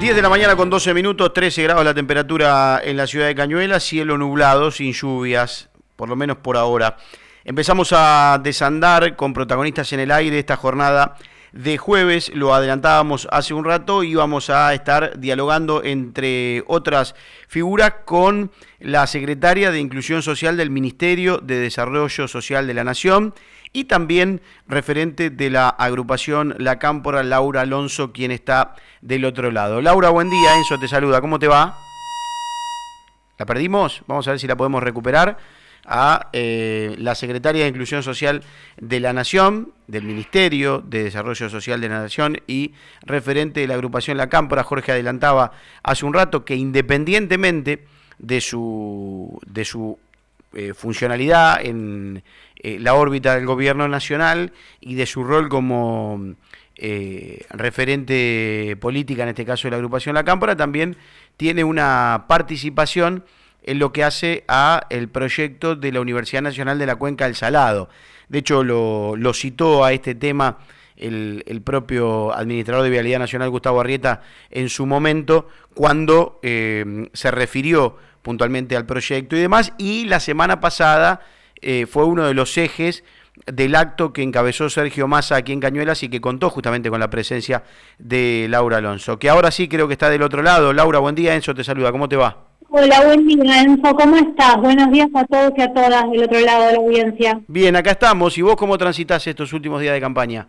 10 de la mañana con 12 minutos, 13 grados la temperatura en la ciudad de Cañuelas, cielo nublado, sin lluvias, por lo menos por ahora. Empezamos a desandar con protagonistas en el aire esta jornada de jueves, lo adelantábamos hace un rato, íbamos a estar dialogando entre otras figuras con la secretaria de Inclusión Social del Ministerio de Desarrollo Social de la Nación y también referente de la agrupación La Cámpora, Laura Alonso, quien está del otro lado. Laura, buen día, Enzo te saluda, ¿cómo te va? ¿La perdimos? Vamos a ver si la podemos recuperar a eh, la secretaria de Inclusión Social de la Nación, del Ministerio de Desarrollo Social de la Nación y referente de la agrupación La Cámpora, Jorge adelantaba hace un rato que independientemente de su, de su eh, funcionalidad en eh, la órbita del gobierno nacional y de su rol como referente política, en este caso de la agrupación La Cámpora, también tiene una participación en lo que hace a el proyecto de la Universidad Nacional de la Cuenca del Salado. De hecho, lo, citó a este tema el, propio administrador de Vialidad Nacional, Gustavo Arrieta, en su momento, cuando se refirió puntualmente al proyecto y demás. Y la semana pasada eh, fue uno de los ejes del acto que encabezó Sergio Massa aquí en Cañuelas y que contó justamente con la presencia de Laura Alonso, que ahora sí creo que está del otro lado. Laura, buen día, Enzo te saluda, ¿cómo te va? Hola, buen día, Enzo, ¿cómo estás? Buenos días a todos y a todas del otro lado de la audiencia. Bien, acá estamos. ¿Y vos cómo transitas estos últimos días de campaña?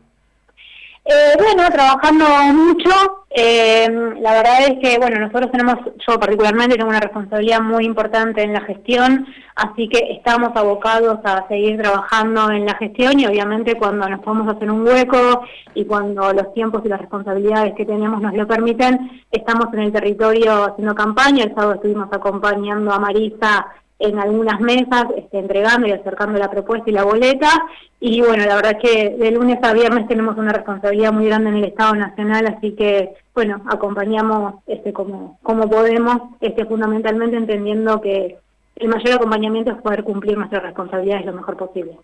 Eh, bueno, trabajando mucho. Eh, la verdad es que, bueno, nosotros tenemos, yo particularmente tengo una responsabilidad muy importante en la gestión, así que estamos abocados a seguir trabajando en la gestión y obviamente cuando nos podemos hacer un hueco y cuando los tiempos y las responsabilidades que tenemos nos lo permiten, estamos en el territorio haciendo campaña. El sábado estuvimos acompañando a Marisa en algunas mesas, este, entregando y acercando la propuesta y la boleta. Y bueno, la verdad es que de lunes a viernes tenemos una responsabilidad muy grande en el Estado Nacional, así que bueno, acompañamos este, como, como podemos, este, fundamentalmente entendiendo que el mayor acompañamiento es poder cumplir nuestras responsabilidades lo mejor posible.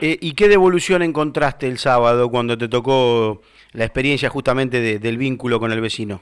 Eh, ¿Y qué devolución encontraste el sábado cuando te tocó la experiencia justamente del vínculo con el vecino?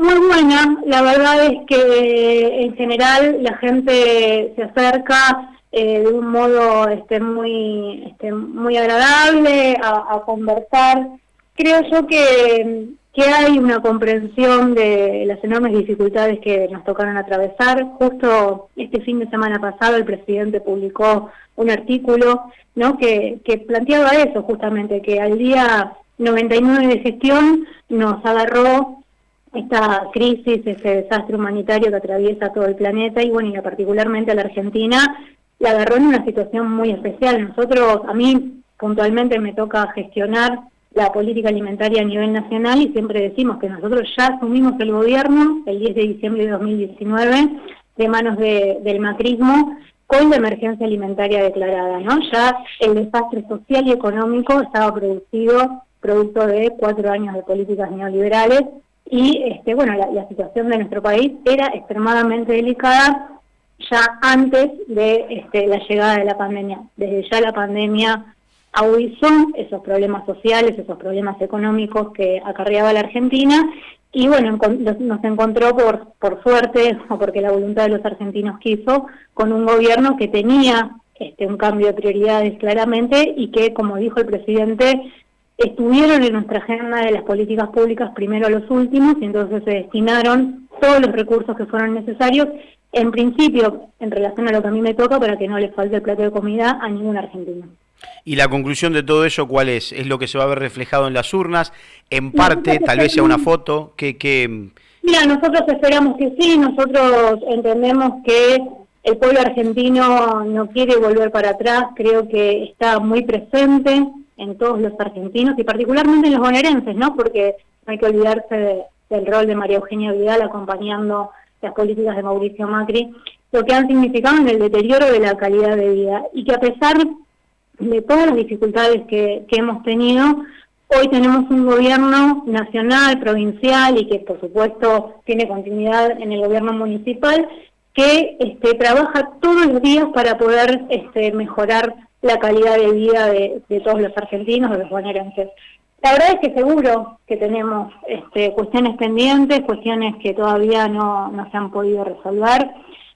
Muy buena, la verdad es que en general la gente se acerca eh, de un modo este, muy, este, muy agradable a, conversar. Creo yo que, que hay una comprensión de las enormes dificultades que nos tocaron atravesar. Justo este fin de semana pasado el presidente publicó un artículo ¿no? que, que planteaba eso justamente, que al día 99 de gestión nos agarró esta crisis, este desastre humanitario que atraviesa todo el planeta y bueno, y particularmente a la Argentina, la agarró en una situación muy especial. Nosotros, a mí puntualmente me toca gestionar la política alimentaria a nivel nacional y siempre decimos que nosotros ya asumimos el gobierno el 10 de diciembre de 2019 de manos del macrismo con la emergencia alimentaria declarada, ¿no? Ya el desastre social y económico estaba producido producto de cuatro años de políticas neoliberales y este, bueno, la, situación de nuestro país era extremadamente delicada ya antes de este, la llegada de la pandemia. Desde ya la pandemia agudizó esos problemas sociales, esos problemas económicos que acarreaba la Argentina y bueno, nos encontró por, por suerte o porque la voluntad de los argentinos quiso con un gobierno que tenía este, un cambio de prioridades claramente y que, como dijo el presidente, estuvieron en nuestra agenda de las políticas públicas primero a los últimos y entonces se destinaron todos los recursos que fueron necesarios, en principio en relación a lo que a mí me toca para que no le falte el plato de comida a ningún argentino. ¿Y la conclusión de todo eso cuál es? ¿Es lo que se va a ver reflejado en las urnas? ¿En parte, tal vez sea una foto? que que Mira, nosotros esperamos que sí, nosotros entendemos que el pueblo argentino no quiere volver para atrás, creo que está muy presente en todos los argentinos y particularmente en los bonaerenses, ¿no? Porque no hay que olvidarse del rol de María Eugenia Vidal acompañando las políticas de Mauricio Macri, lo que han significado en el deterioro de la calidad de vida y que a pesar de todas las dificultades que, hemos tenido, hoy tenemos un gobierno nacional, provincial y que por supuesto tiene continuidad en el gobierno municipal que este, trabaja todos los días para poder este, mejorar la calidad de vida de, todos los argentinos, de los bonaerenses. La verdad es que seguro que tenemos este, cuestiones pendientes, cuestiones que todavía no, no se han podido resolver,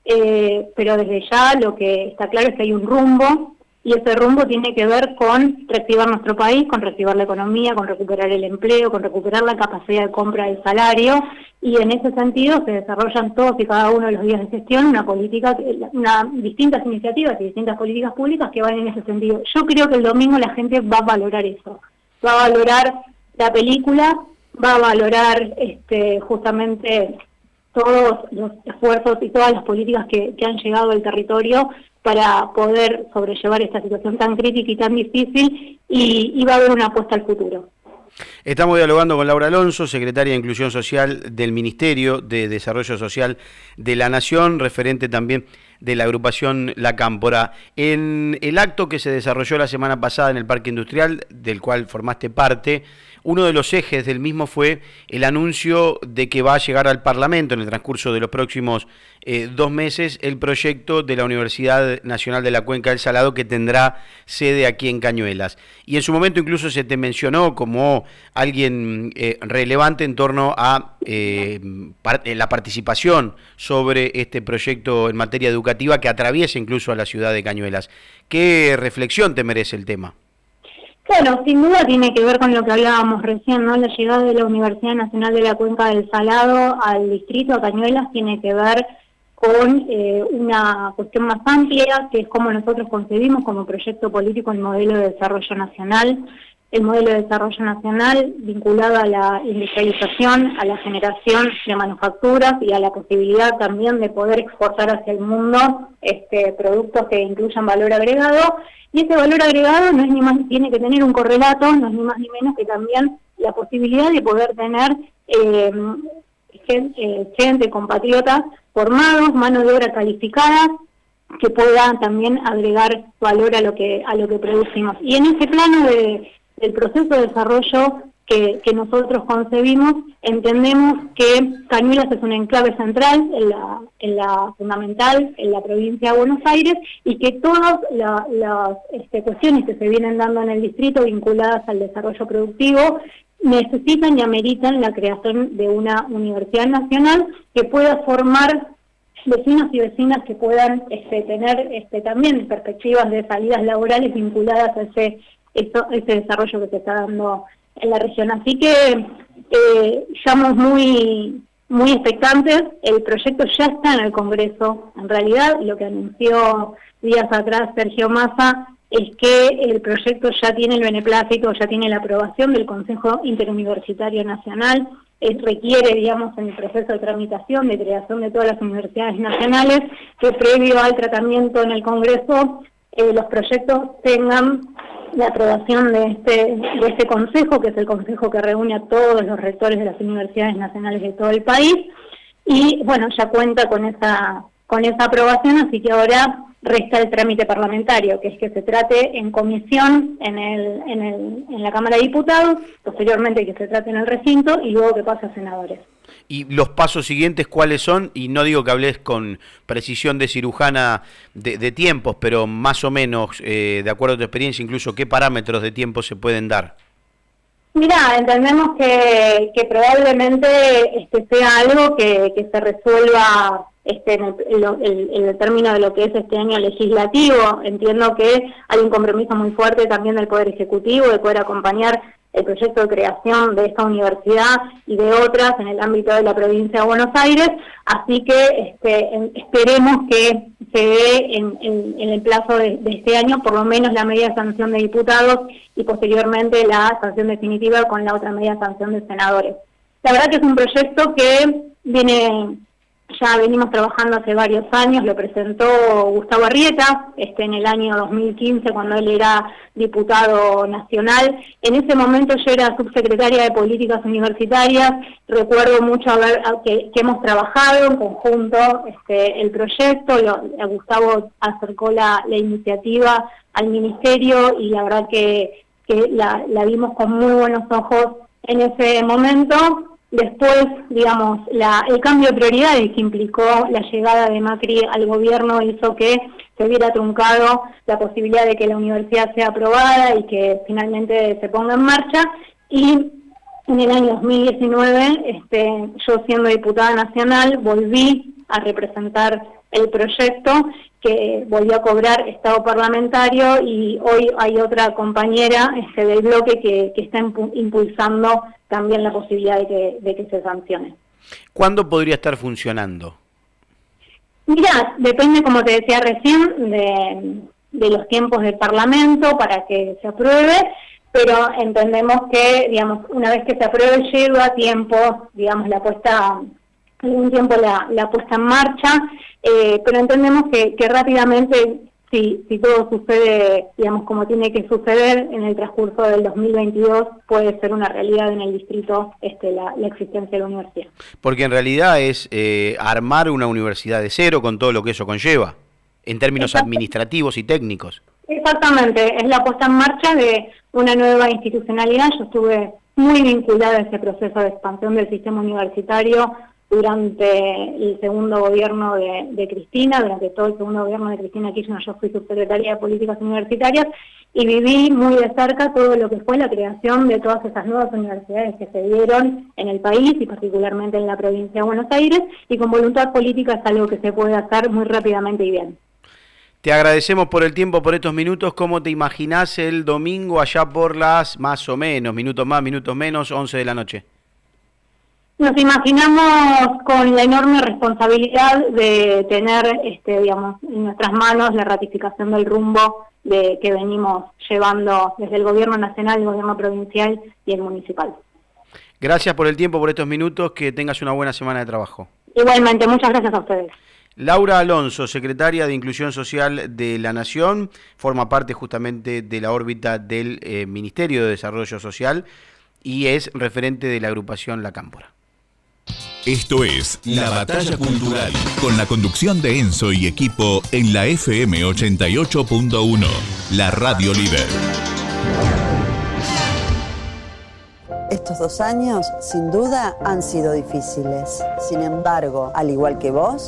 eh, pero desde ya lo que está claro es que hay un rumbo y ese rumbo tiene que ver con reactivar nuestro país, con reactivar la economía, con recuperar el empleo, con recuperar la capacidad de compra del salario y en ese sentido se desarrollan todos y cada uno de los días de gestión una política, una, distintas iniciativas y distintas políticas públicas que van en ese sentido. Yo creo que el domingo la gente va a valorar eso, va a valorar la película, va a valorar este, justamente todos los esfuerzos y todas las políticas que, han llegado al territorio para poder sobrellevar esta situación tan crítica y tan difícil y, va a haber una apuesta al futuro. Estamos dialogando con Laura Alonso, secretaria de Inclusión Social del Ministerio de Desarrollo Social de la Nación, referente también de la agrupación La Cámpora. En el acto que se desarrolló la semana pasada en el Parque Industrial, del cual formaste parte, uno de los ejes del mismo fue el anuncio de que va a llegar al Parlamento en el transcurso de los próximos eh, dos meses el proyecto de la Universidad Nacional de la Cuenca del Salado que tendrá sede aquí en Cañuelas. Y en su momento incluso se te mencionó como alguien eh, relevante en torno a eh, la participación sobre este proyecto en materia educativa que atraviesa incluso a la ciudad de Cañuelas. ¿Qué reflexión te merece el tema? Bueno, sin duda tiene que ver con lo que hablábamos recién, ¿no? La llegada de la Universidad Nacional de la Cuenca del Salado al distrito, a Cañuelas, tiene que ver con eh, una cuestión más amplia, que es cómo nosotros concebimos como proyecto político el modelo de desarrollo nacional, el modelo de desarrollo nacional vinculado a la industrialización, a la generación de manufacturas y a la posibilidad también de poder exportar hacia el mundo este, productos que incluyan valor agregado y ese valor agregado no es ni más, tiene que tener un correlato, no es ni más ni menos que también la posibilidad de poder tener eh, gente, gente, compatriotas formados, mano de obra calificada, que puedan también agregar valor a lo que a lo que producimos. Y en ese plano de, del proceso de desarrollo que, nosotros concebimos, entendemos que Cañuelas es un enclave central, en la, en la fundamental, en la provincia de Buenos Aires, y que todas las este, cuestiones que se vienen dando en el distrito vinculadas al desarrollo productivo necesitan y ameritan la creación de una universidad nacional que pueda formar vecinos y vecinas que puedan este, tener este, también perspectivas de salidas laborales vinculadas a ese, ese desarrollo que se está dando en la región. Así que eh, estamos muy, muy expectantes. El proyecto ya está en el Congreso. En realidad, lo que anunció días atrás Sergio Massa es que el proyecto ya tiene el beneplácito, ya tiene la aprobación del Consejo Interuniversitario Nacional, requiere, digamos, en el proceso de tramitación, de creación de todas las universidades nacionales, que previo al tratamiento en el Congreso eh, los proyectos tengan la aprobación de este, de este consejo, que es el consejo que reúne a todos los rectores de las universidades nacionales de todo el país, y bueno, ya cuenta con esa, con esa aprobación, así que ahora resta el trámite parlamentario, que es que se trate en comisión en, el, en, el, en la Cámara de Diputados, posteriormente que se trate en el recinto y luego que pase a senadores. ¿Y los pasos siguientes cuáles son? Y no digo que hables con precisión de cirujana de, tiempos, pero más o menos, eh, de acuerdo a tu experiencia, incluso qué parámetros de tiempo se pueden dar. Mira, entendemos que, que probablemente este sea algo que, que se resuelva este, en, el, término de lo que es este año legislativo. Entiendo que hay un compromiso muy fuerte también del Poder Ejecutivo de poder acompañar el proyecto de creación de esta universidad y de otras en el ámbito de la provincia de Buenos Aires, así que este, esperemos que se dé en, el plazo de, este año por lo menos la media sanción de diputados y posteriormente la sanción definitiva con la otra media sanción de senadores. La verdad que es un proyecto que viene ya venimos trabajando hace varios años, lo presentó Gustavo Arrieta este, en el año 2015 cuando él era diputado nacional. En ese momento yo era subsecretaria de Políticas Universitarias, recuerdo mucho haber, que, hemos trabajado en conjunto este, el proyecto, Gustavo acercó la, iniciativa al ministerio y la verdad que, la vimos con muy buenos ojos en ese momento Después, digamos, el cambio de prioridades que implicó la llegada de Macri al gobierno hizo que se hubiera truncado la posibilidad de que la universidad sea aprobada y que finalmente se ponga en marcha. y en el año 2019, este, yo siendo diputada nacional, volví a representar el proyecto que volvió a cobrar estado parlamentario y hoy hay otra compañera este, del bloque que, está impulsando también la posibilidad de que, de que se sancione. ¿Cuándo podría estar funcionando? Mira, depende, como te decía recién, de, de los tiempos del Parlamento para que se apruebe pero entendemos que, digamos, una vez que se apruebe lleva tiempo, digamos, la puesta, algún tiempo la, la puesta en marcha, eh, pero entendemos que, que rápidamente, si, si todo sucede, digamos, como tiene que suceder en el transcurso del 2022, puede ser una realidad en el distrito este, la, la existencia de la universidad. Porque en realidad es eh, armar una universidad de cero con todo lo que eso conlleva, en términos administrativos y técnicos. Exactamente, es la puesta en marcha de una nueva institucionalidad. Yo estuve muy vinculada a ese proceso de expansión del sistema universitario durante el segundo gobierno de, Cristina, durante todo el segundo gobierno de Cristina Kirchner yo fui subsecretaria de Políticas Universitarias y viví muy de cerca todo lo que fue la creación de todas esas nuevas universidades que se dieron en el país y particularmente en la provincia de Buenos Aires y con voluntad política es algo que se puede hacer muy rápidamente y bien. Te agradecemos por el tiempo, por estos minutos. ¿Cómo te imaginás el domingo allá por las más o menos, minutos más, minutos menos, 11 de la noche? Nos imaginamos con la enorme responsabilidad de tener, este, digamos, en nuestras manos la ratificación del rumbo de, que venimos llevando desde el gobierno nacional, el gobierno provincial y el municipal. Gracias por el tiempo, por estos minutos. Que tengas una buena semana de trabajo. Igualmente, muchas gracias a ustedes. Laura Alonso, secretaria de Inclusión Social de la Nación, forma parte justamente de la órbita del eh, Ministerio de Desarrollo Social y es referente de la agrupación La Cámpora. Esto es La Batalla Cultural, con la conducción de Enzo y equipo en la FM 88.1, la radio líder. Estos dos años, sin duda, han sido difíciles. Sin embargo, al igual que vos,